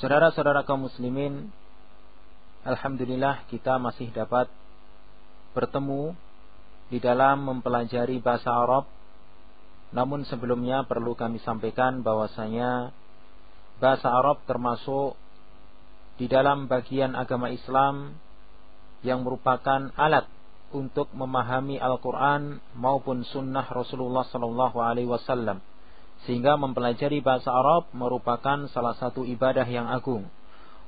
Saudara-saudara kaum muslimin, alhamdulillah kita masih dapat bertemu di dalam mempelajari bahasa Arab. Namun sebelumnya perlu kami sampaikan bahwasanya bahasa Arab termasuk di dalam bagian agama Islam yang merupakan alat untuk memahami Al-Quran maupun Sunnah Rasulullah Sallallahu Alaihi Wasallam sehingga mempelajari bahasa Arab merupakan salah satu ibadah yang agung.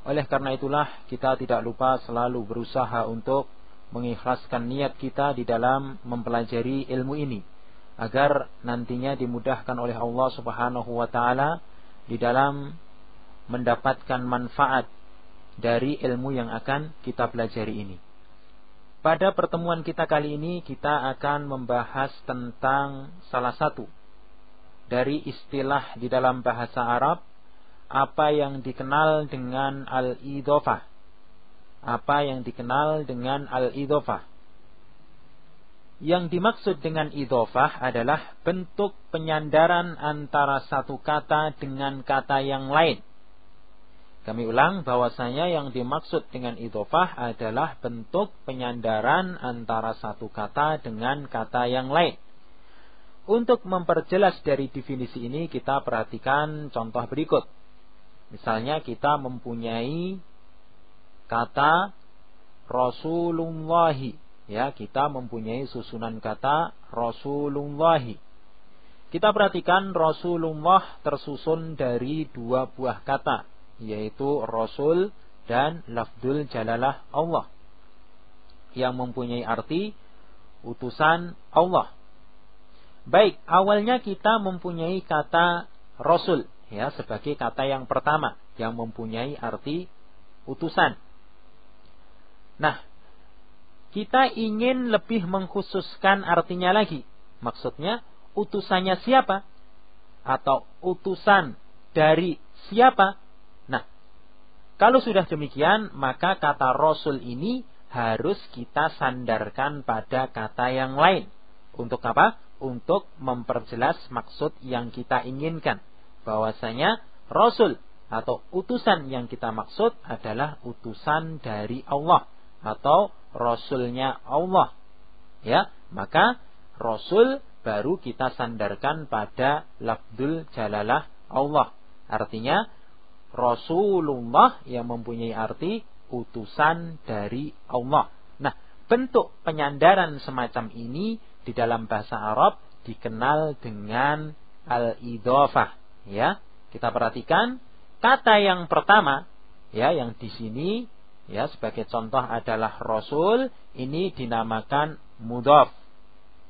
Oleh karena itulah kita tidak lupa selalu berusaha untuk mengikhlaskan niat kita di dalam mempelajari ilmu ini agar nantinya dimudahkan oleh Allah Subhanahu wa taala di dalam mendapatkan manfaat dari ilmu yang akan kita pelajari ini. Pada pertemuan kita kali ini kita akan membahas tentang salah satu dari istilah di dalam bahasa Arab apa yang dikenal dengan al-idhofah. Apa yang dikenal dengan al-idhofah. Yang dimaksud dengan idhofah adalah bentuk penyandaran antara satu kata dengan kata yang lain. Kami ulang bahwasanya yang dimaksud dengan idhofah adalah bentuk penyandaran antara satu kata dengan kata yang lain. Untuk memperjelas dari definisi ini kita perhatikan contoh berikut. Misalnya kita mempunyai kata Rasulullahi. Ya, kita mempunyai susunan kata Rasulullahi. Kita perhatikan Rasulullah tersusun dari dua buah kata, yaitu Rasul dan lafdul jalalah Allah. Yang mempunyai arti utusan Allah. Baik, awalnya kita mempunyai kata rasul ya sebagai kata yang pertama yang mempunyai arti utusan. Nah, kita ingin lebih mengkhususkan artinya lagi. Maksudnya utusannya siapa? Atau utusan dari siapa? Nah, kalau sudah demikian, maka kata rasul ini harus kita sandarkan pada kata yang lain. Untuk apa? Untuk memperjelas maksud yang kita inginkan. Bahwasanya Rasul atau utusan yang kita maksud adalah utusan dari Allah atau Rasulnya Allah. Ya, maka Rasul baru kita sandarkan pada lafdul jalalah Allah. Artinya Rasulullah yang mempunyai arti utusan dari Allah. Nah, bentuk penyandaran semacam ini di dalam bahasa Arab dikenal dengan al-idhofah ya. Kita perhatikan kata yang pertama ya yang di sini ya sebagai contoh adalah rasul ini dinamakan mudhof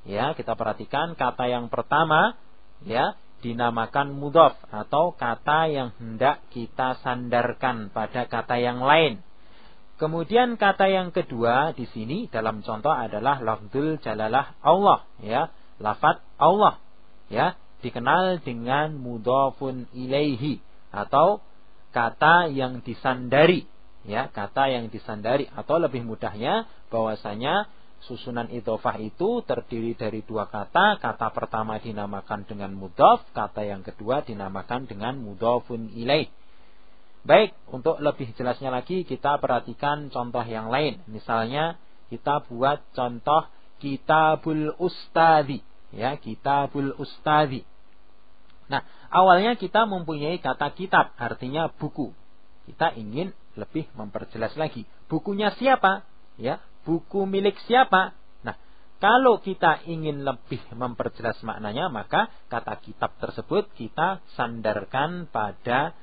ya. Kita perhatikan kata yang pertama ya dinamakan mudhof atau kata yang hendak kita sandarkan pada kata yang lain Kemudian kata yang kedua di sini dalam contoh adalah lafzul jalalah Allah ya, lafat Allah ya, dikenal dengan mudhafun ilaihi atau kata yang disandari ya, kata yang disandari atau lebih mudahnya bahwasanya susunan idhofah itu terdiri dari dua kata. Kata pertama dinamakan dengan mudhaf, kata yang kedua dinamakan dengan mudhafun ilaihi. Baik, untuk lebih jelasnya lagi kita perhatikan contoh yang lain. Misalnya kita buat contoh Kitabul Ustadi, ya, Kitabul Ustadi. Nah, awalnya kita mempunyai kata kitab, artinya buku. Kita ingin lebih memperjelas lagi. Bukunya siapa? Ya, buku milik siapa? Nah, kalau kita ingin lebih memperjelas maknanya, maka kata kitab tersebut kita sandarkan pada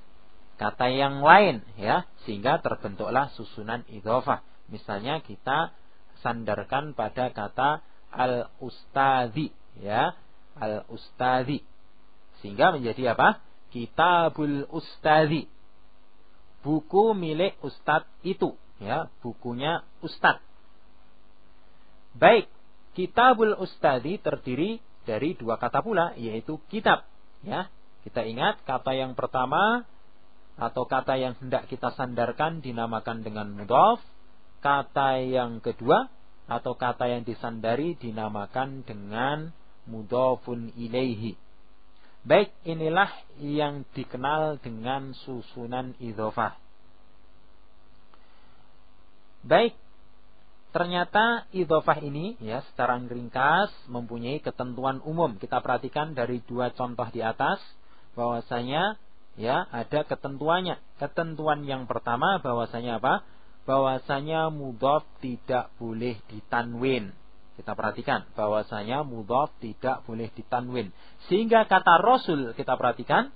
kata yang lain ya sehingga terbentuklah susunan idhofah. Misalnya kita sandarkan pada kata al ustadi ya al ustadi sehingga menjadi apa? Kitabul ustadi buku milik ustad itu ya bukunya ustad baik kitabul ustadi terdiri dari dua kata pula yaitu kitab ya. Kita ingat kata yang pertama atau kata yang hendak kita sandarkan dinamakan dengan mudhaf. Kata yang kedua atau kata yang disandari dinamakan dengan mudhafun ilaihi. Baik, inilah yang dikenal dengan susunan idhofah. Baik, ternyata idhofah ini ya secara ringkas mempunyai ketentuan umum. Kita perhatikan dari dua contoh di atas bahwasanya ya ada ketentuannya. Ketentuan yang pertama bahwasanya apa? Bahwasanya mudhof tidak boleh ditanwin. Kita perhatikan bahwasanya mudhof tidak boleh ditanwin. Sehingga kata Rasul kita perhatikan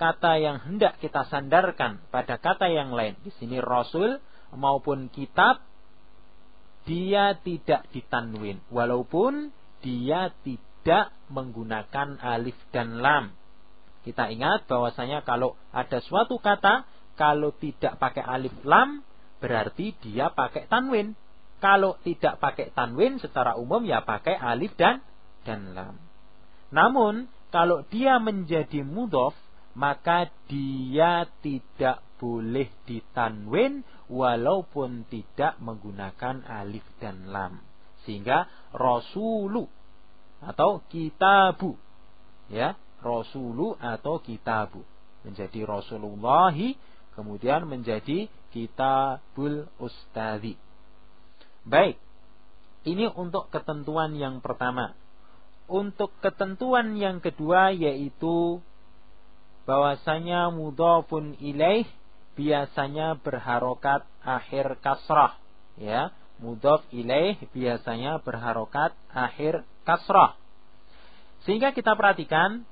kata yang hendak kita sandarkan pada kata yang lain. Di sini Rasul maupun kitab dia tidak ditanwin walaupun dia tidak menggunakan alif dan lam. Kita ingat bahwasanya kalau ada suatu kata kalau tidak pakai alif lam berarti dia pakai tanwin. Kalau tidak pakai tanwin secara umum ya pakai alif dan dan lam. Namun kalau dia menjadi mudhof maka dia tidak boleh ditanwin walaupun tidak menggunakan alif dan lam. Sehingga rasulu atau kitabu ya, rasulu atau kitabu menjadi rasulullahi kemudian menjadi kitabul ustadi. Baik, ini untuk ketentuan yang pertama. Untuk ketentuan yang kedua yaitu bahwasanya mudhafun ilaih biasanya berharokat akhir kasrah ya mudhaf ilaih biasanya berharokat akhir kasrah sehingga kita perhatikan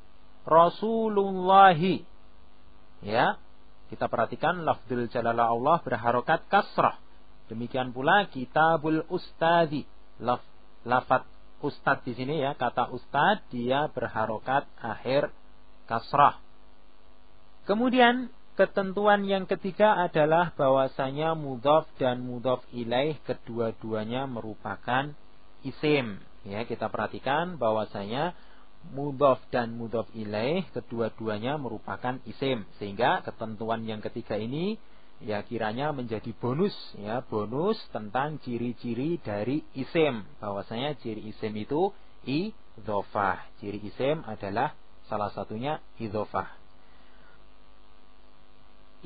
Rasulullahi ya kita perhatikan lafzul jalalah Allah berharokat kasrah Demikian pula kitabul ustadi. Laf, lafat ustad di sini ya, kata ustad dia berharokat akhir kasrah. Kemudian ketentuan yang ketiga adalah bahwasanya mudhaf dan mudhaf ilaih kedua-duanya merupakan isim. Ya, kita perhatikan bahwasanya mudhaf dan mudhaf ilaih kedua-duanya merupakan isim. Sehingga ketentuan yang ketiga ini ya kiranya menjadi bonus ya bonus tentang ciri-ciri dari isim. Bahwasanya ciri isim itu idzofah ciri isim adalah salah satunya idzofah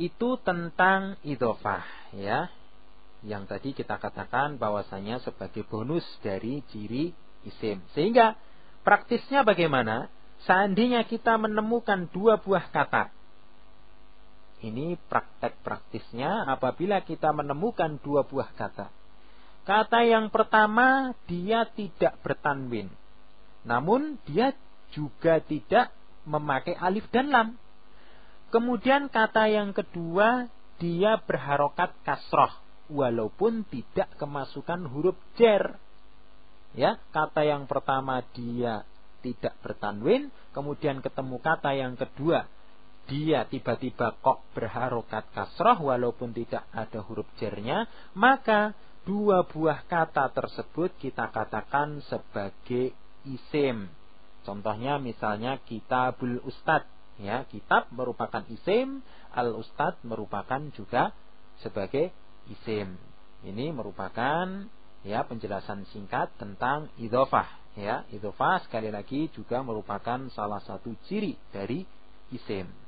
itu tentang idzofah ya. Yang tadi kita katakan bahwasanya sebagai bonus dari ciri isim. Sehingga praktisnya bagaimana seandainya kita menemukan dua buah kata ini praktek praktisnya apabila kita menemukan dua buah kata. Kata yang pertama dia tidak bertanwin. Namun dia juga tidak memakai alif dan lam. Kemudian kata yang kedua dia berharokat kasroh walaupun tidak kemasukan huruf jer. Ya, kata yang pertama dia tidak bertanwin, kemudian ketemu kata yang kedua dia tiba-tiba kok berharokat kasroh walaupun tidak ada huruf jernya, maka dua buah kata tersebut kita katakan sebagai isim. Contohnya misalnya kitabul ustad, ya kitab merupakan isim, al ustad merupakan juga sebagai isim. Ini merupakan ya penjelasan singkat tentang idofah. Ya, idofah sekali lagi juga merupakan salah satu ciri dari isim.